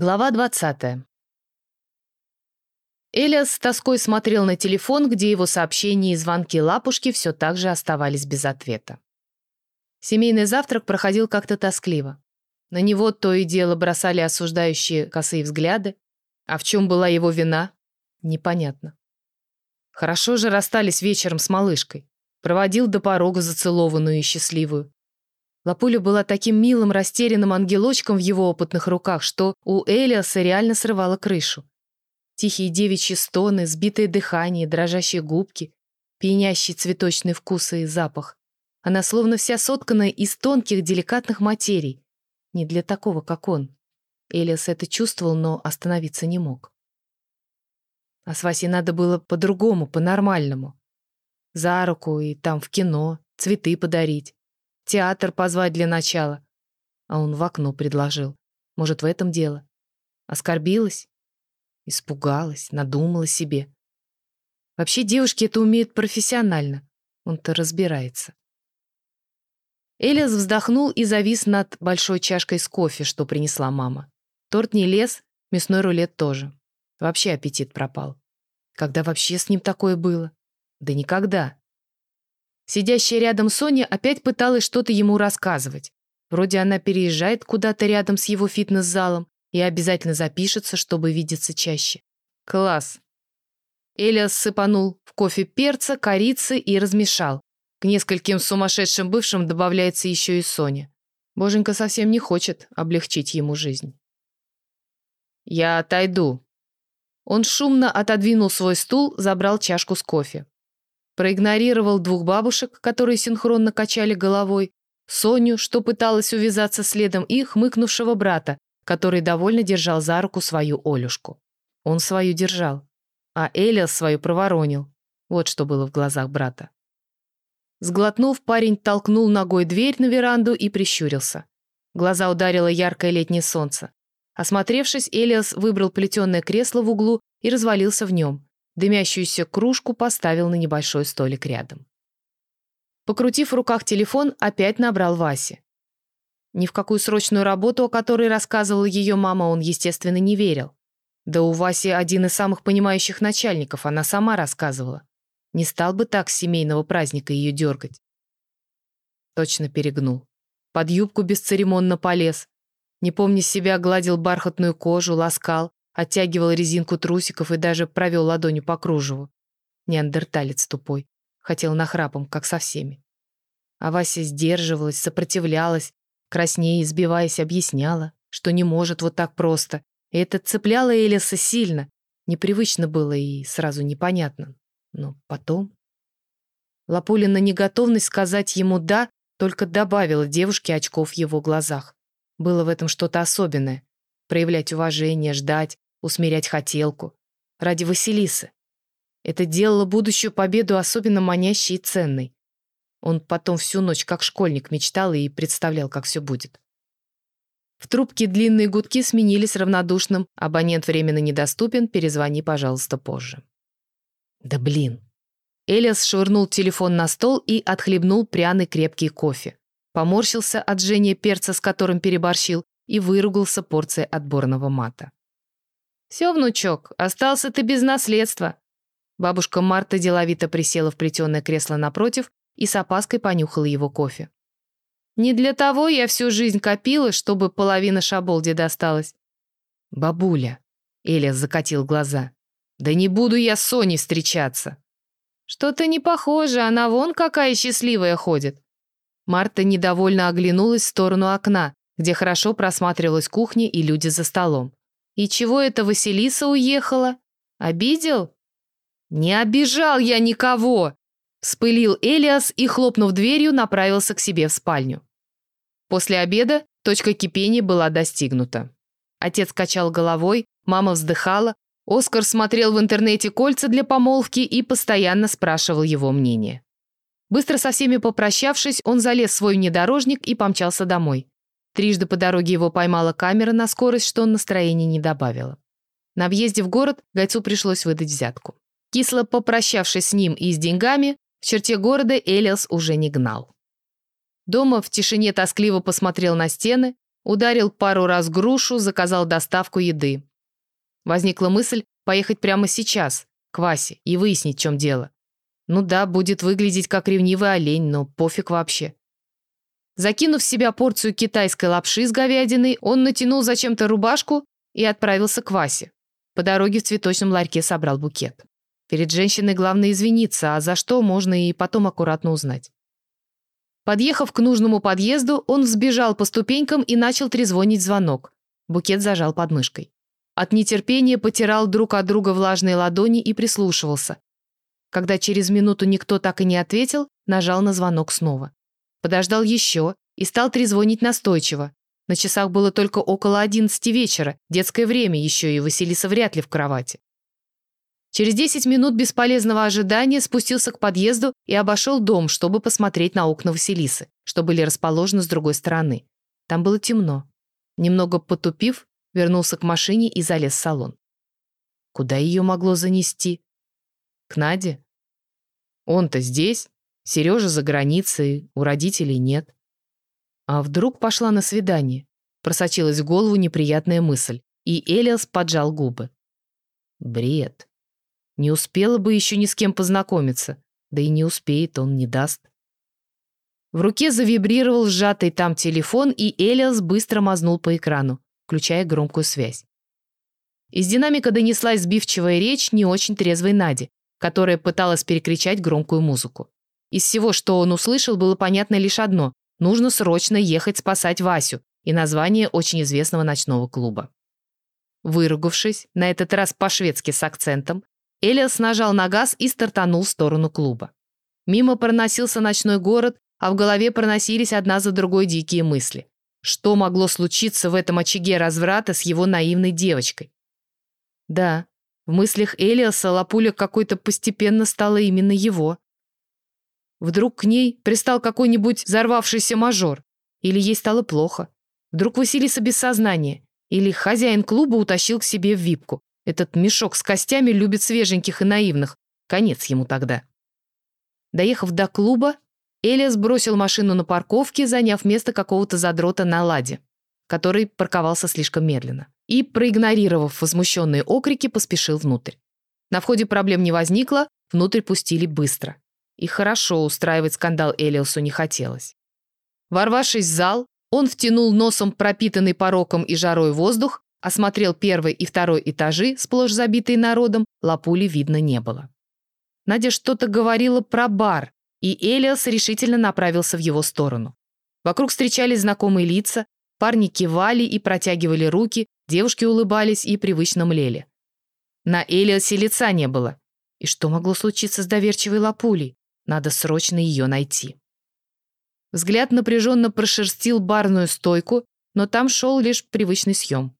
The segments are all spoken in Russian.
Глава 20. Элиас с тоской смотрел на телефон, где его сообщения и звонки лапушки все так же оставались без ответа. Семейный завтрак проходил как-то тоскливо. На него то и дело бросали осуждающие косые взгляды. А в чем была его вина? Непонятно. Хорошо же расстались вечером с малышкой. Проводил до порога зацелованную и счастливую. Лапуля была таким милым, растерянным ангелочком в его опытных руках, что у Элиаса реально срывало крышу. Тихие девичьи стоны, сбитое дыхание, дрожащие губки, пьянящий цветочный вкус и запах. Она словно вся соткана из тонких, деликатных материй. Не для такого, как он. Элиас это чувствовал, но остановиться не мог. А с Васей надо было по-другому, по-нормальному. За руку и там в кино, цветы подарить театр позвать для начала. А он в окно предложил. Может, в этом дело? Оскорбилась? Испугалась, надумала себе. Вообще девушки это умеют профессионально. Он-то разбирается. Элиас вздохнул и завис над большой чашкой с кофе, что принесла мама. Торт не лез, мясной рулет тоже. Вообще аппетит пропал. Когда вообще с ним такое было? Да никогда. Сидящая рядом Соня опять пыталась что-то ему рассказывать. Вроде она переезжает куда-то рядом с его фитнес-залом и обязательно запишется, чтобы видеться чаще. Класс. Элиас сыпанул в кофе перца, корицы и размешал. К нескольким сумасшедшим бывшим добавляется еще и Соня. Боженька совсем не хочет облегчить ему жизнь. «Я отойду». Он шумно отодвинул свой стул, забрал чашку с кофе. Проигнорировал двух бабушек, которые синхронно качали головой, Соню, что пыталась увязаться следом, и хмыкнувшего брата, который довольно держал за руку свою Олюшку. Он свою держал, а Элиас свою проворонил. Вот что было в глазах брата. Сглотнув, парень толкнул ногой дверь на веранду и прищурился. Глаза ударило яркое летнее солнце. Осмотревшись, Элиас выбрал плетеное кресло в углу и развалился в нем. Дымящуюся кружку поставил на небольшой столик рядом. Покрутив в руках телефон, опять набрал Васе. Ни в какую срочную работу, о которой рассказывала ее мама, он, естественно, не верил. Да у Васи один из самых понимающих начальников, она сама рассказывала. Не стал бы так с семейного праздника ее дергать. Точно перегнул. Под юбку бесцеремонно полез. Не помня себя, гладил бархатную кожу, ласкал, оттягивал резинку трусиков и даже провел ладонью по кружеву. Неандерталец тупой. Хотел нахрапом, как со всеми. А Вася сдерживалась, сопротивлялась, краснее избиваясь, объясняла, что не может вот так просто. И это цепляло Элиса сильно. Непривычно было и сразу непонятно. Но потом... Лапулина неготовность сказать ему «да» только добавила девушке очков в его глазах. Было в этом что-то особенное. Проявлять уважение, ждать, усмирять хотелку. Ради Василисы. Это делало будущую победу особенно манящей и ценной. Он потом всю ночь как школьник мечтал и представлял, как все будет. В трубке длинные гудки сменились равнодушным «Абонент временно недоступен, перезвони, пожалуйста, позже». Да блин. Элиас швырнул телефон на стол и отхлебнул пряный крепкий кофе. Поморщился от жжения перца, с которым переборщил, и выругался порцией отборного мата. «Все, внучок, остался ты без наследства». Бабушка Марта деловито присела в плетеное кресло напротив и с опаской понюхала его кофе. «Не для того я всю жизнь копила, чтобы половина шаболде досталась». «Бабуля», — Эля закатил глаза, — «да не буду я с Соней встречаться». «Что-то не похоже, она вон какая счастливая ходит». Марта недовольно оглянулась в сторону окна, где хорошо просматривалась кухня и люди за столом. «И чего это Василиса уехала? Обидел?» «Не обижал я никого!» Вспылил Элиас и, хлопнув дверью, направился к себе в спальню. После обеда точка кипения была достигнута. Отец качал головой, мама вздыхала, Оскар смотрел в интернете кольца для помолвки и постоянно спрашивал его мнение. Быстро со всеми попрощавшись, он залез в свой внедорожник и помчался домой. Трижды по дороге его поймала камера на скорость, что он настроения не добавило. На въезде в город Гайцу пришлось выдать взятку. Кисло попрощавшись с ним и с деньгами, в черте города Элиас уже не гнал. Дома в тишине тоскливо посмотрел на стены, ударил пару раз грушу, заказал доставку еды. Возникла мысль поехать прямо сейчас, к Васе, и выяснить, в чем дело. Ну да, будет выглядеть как ревнивый олень, но пофиг вообще. Закинув в себя порцию китайской лапши с говядиной, он натянул зачем-то рубашку и отправился к Васе. По дороге в цветочном ларьке собрал букет. Перед женщиной главное извиниться, а за что можно и потом аккуратно узнать. Подъехав к нужному подъезду, он взбежал по ступенькам и начал трезвонить звонок. Букет зажал под мышкой. От нетерпения потирал друг от друга влажные ладони и прислушивался. Когда через минуту никто так и не ответил, нажал на звонок снова. Подождал еще и стал трезвонить настойчиво. На часах было только около одиннадцати вечера, детское время еще, и Василиса вряд ли в кровати. Через десять минут бесполезного ожидания спустился к подъезду и обошел дом, чтобы посмотреть на окна Василисы, что были расположены с другой стороны. Там было темно. Немного потупив, вернулся к машине и залез в салон. Куда ее могло занести? К Наде? Он-то здесь, Сережа за границей, у родителей нет. А вдруг пошла на свидание? Просочилась в голову неприятная мысль, и Элиас поджал губы. Бред. Не успела бы еще ни с кем познакомиться, да и не успеет, он не даст. В руке завибрировал сжатый там телефон, и Элиас быстро мазнул по экрану, включая громкую связь. Из динамика донеслась сбивчивая речь не очень трезвой Нади, которая пыталась перекричать громкую музыку. Из всего, что он услышал, было понятно лишь одно – нужно срочно ехать спасать Васю и название очень известного ночного клуба. Выругавшись, на этот раз по-шведски с акцентом, Элиас нажал на газ и стартанул в сторону клуба. Мимо проносился ночной город, а в голове проносились одна за другой дикие мысли. Что могло случиться в этом очаге разврата с его наивной девочкой? Да, в мыслях Элиаса Лапуля какой-то постепенно стала именно его. Вдруг к ней пристал какой-нибудь взорвавшийся мажор. Или ей стало плохо. Вдруг Василиса без сознания. Или хозяин клуба утащил к себе в випку. Этот мешок с костями любит свеженьких и наивных. Конец ему тогда. Доехав до клуба, Элиас бросил машину на парковке, заняв место какого-то задрота на ладе, который парковался слишком медленно и, проигнорировав возмущенные окрики, поспешил внутрь. На входе проблем не возникло, внутрь пустили быстро. И хорошо устраивать скандал Элиосу не хотелось. Ворвавшись в зал, он втянул носом пропитанный пороком и жарой воздух, осмотрел первый и второй этажи, сплошь забитые народом, лапули видно не было. Надя что-то говорила про бар, и Элиос решительно направился в его сторону. Вокруг встречались знакомые лица, парни кивали и протягивали руки, Девушки улыбались и привычно млели. На Элиосе лица не было. И что могло случиться с доверчивой лапулей? Надо срочно ее найти. Взгляд напряженно прошерстил барную стойку, но там шел лишь привычный съем.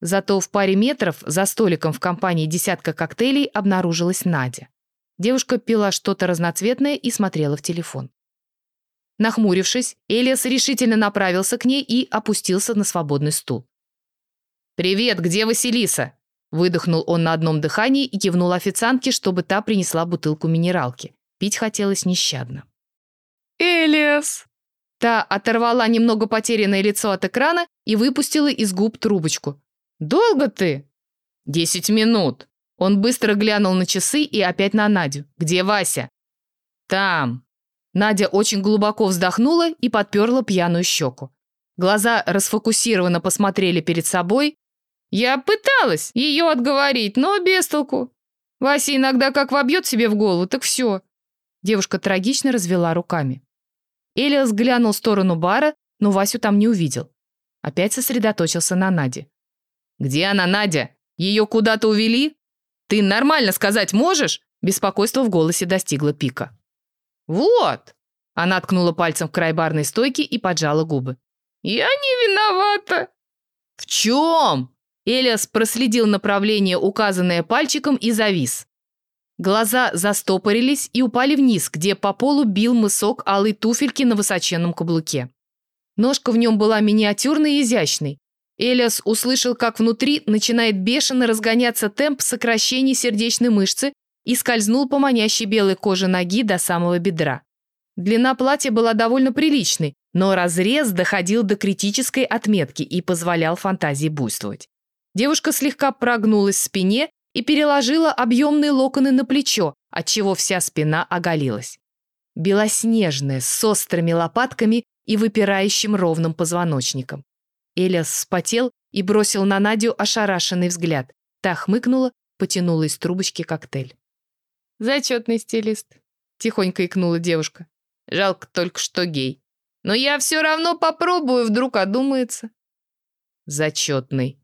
Зато в паре метров за столиком в компании десятка коктейлей обнаружилась Надя. Девушка пила что-то разноцветное и смотрела в телефон. Нахмурившись, Элиас решительно направился к ней и опустился на свободный стул. «Привет, где Василиса?» Выдохнул он на одном дыхании и кивнул официантке, чтобы та принесла бутылку минералки. Пить хотелось нещадно. «Элиас!» Та оторвала немного потерянное лицо от экрана и выпустила из губ трубочку. «Долго ты?» «Десять минут». Он быстро глянул на часы и опять на Надю. «Где Вася?» «Там». Надя очень глубоко вздохнула и подперла пьяную щеку. Глаза расфокусированно посмотрели перед собой, я пыталась ее отговорить, но без толку. Вася иногда как вобьет себе в голову, так все. Девушка трагично развела руками. Элиас глянул в сторону бара, но Васю там не увидел. Опять сосредоточился на Наде. «Где она, Надя? Ее куда-то увели? Ты нормально сказать можешь?» Беспокойство в голосе достигло пика. «Вот!» Она ткнула пальцем в край барной стойки и поджала губы. «Я не виновата!» «В чем?» Элиас проследил направление, указанное пальчиком, и завис. Глаза застопорились и упали вниз, где по полу бил мысок алой туфельки на высоченном каблуке. Ножка в нем была миниатюрной и изящной. Элиас услышал, как внутри начинает бешено разгоняться темп сокращения сердечной мышцы и скользнул по манящей белой коже ноги до самого бедра. Длина платья была довольно приличной, но разрез доходил до критической отметки и позволял фантазии буйствовать. Девушка слегка прогнулась в спине и переложила объемные локоны на плечо, отчего вся спина оголилась. Белоснежная, с острыми лопатками и выпирающим ровным позвоночником. Элиас вспотел и бросил на Надю ошарашенный взгляд. Та хмыкнула, потянула из трубочки коктейль. «Зачетный стилист», — тихонько икнула девушка. «Жалко только, что гей. Но я все равно попробую, вдруг одумается». «Зачетный».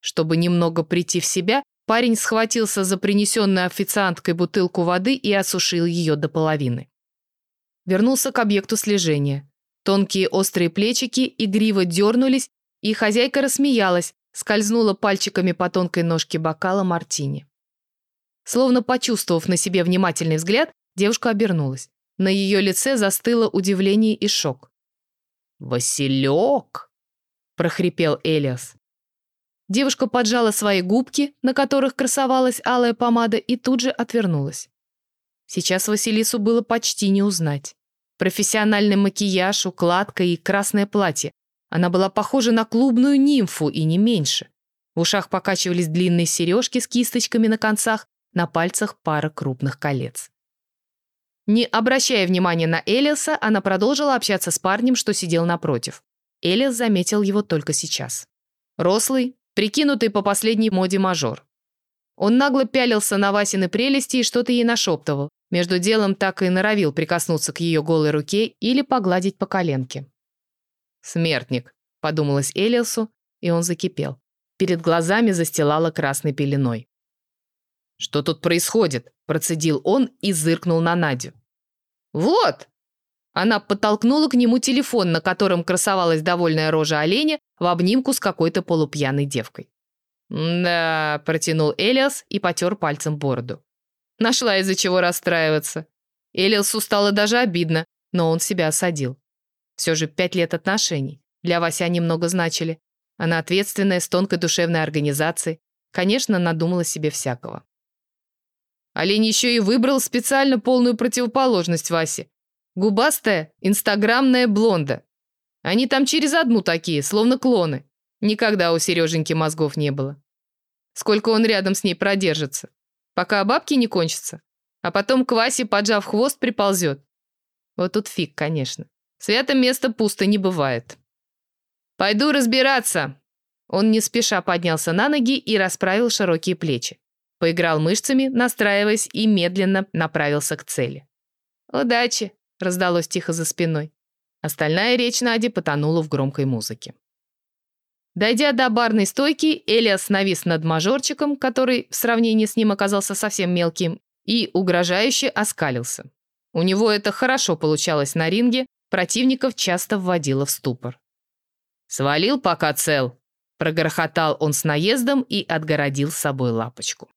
Чтобы немного прийти в себя, парень схватился за принесенную официанткой бутылку воды и осушил ее до половины. Вернулся к объекту слежения. Тонкие острые плечики игриво дернулись, и хозяйка рассмеялась, скользнула пальчиками по тонкой ножке бокала мартини. Словно почувствовав на себе внимательный взгляд, девушка обернулась. На ее лице застыло удивление и шок. «Василек!» – прохрипел Элиас. Девушка поджала свои губки, на которых красовалась алая помада, и тут же отвернулась. Сейчас Василису было почти не узнать. Профессиональный макияж, укладка и красное платье. Она была похожа на клубную нимфу и не меньше. В ушах покачивались длинные сережки с кисточками на концах, на пальцах пара крупных колец. Не обращая внимания на Элиаса, она продолжила общаться с парнем, что сидел напротив. Элиас заметил его только сейчас. Рослый, прикинутый по последней моде мажор. Он нагло пялился на Васины прелести и что-то ей нашептывал. Между делом так и норовил прикоснуться к ее голой руке или погладить по коленке. «Смертник», — подумалось Элиасу, и он закипел. Перед глазами застилала красной пеленой. «Что тут происходит?» – процедил он и зыркнул на Надю. «Вот!» Она подтолкнула к нему телефон, на котором красовалась довольная рожа оленя в обнимку с какой-то полупьяной девкой. «Да», – протянул Элиас и потер пальцем бороду. Нашла из-за чего расстраиваться. Элиасу стало даже обидно, но он себя осадил. Все же пять лет отношений. Для они много значили. Она ответственная, с тонкой душевной организацией. Конечно, надумала себе всякого. Олень еще и выбрал специально полную противоположность Васе. Губастая, инстаграмная блонда. Они там через одну такие, словно клоны. Никогда у Сереженьки мозгов не было. Сколько он рядом с ней продержится. Пока бабки не кончатся. А потом к Васе, поджав хвост, приползет. Вот тут фиг, конечно. Свято место пусто не бывает. «Пойду разбираться!» Он не спеша поднялся на ноги и расправил широкие плечи. Поиграл мышцами, настраиваясь, и медленно направился к цели. «Удачи!» – раздалось тихо за спиной. Остальная речь Нади потонула в громкой музыке. Дойдя до барной стойки, Элиас навис над мажорчиком, который в сравнении с ним оказался совсем мелким, и угрожающе оскалился. У него это хорошо получалось на ринге, противников часто вводило в ступор. «Свалил, пока цел», – прогрохотал он с наездом и отгородил с собой лапочку.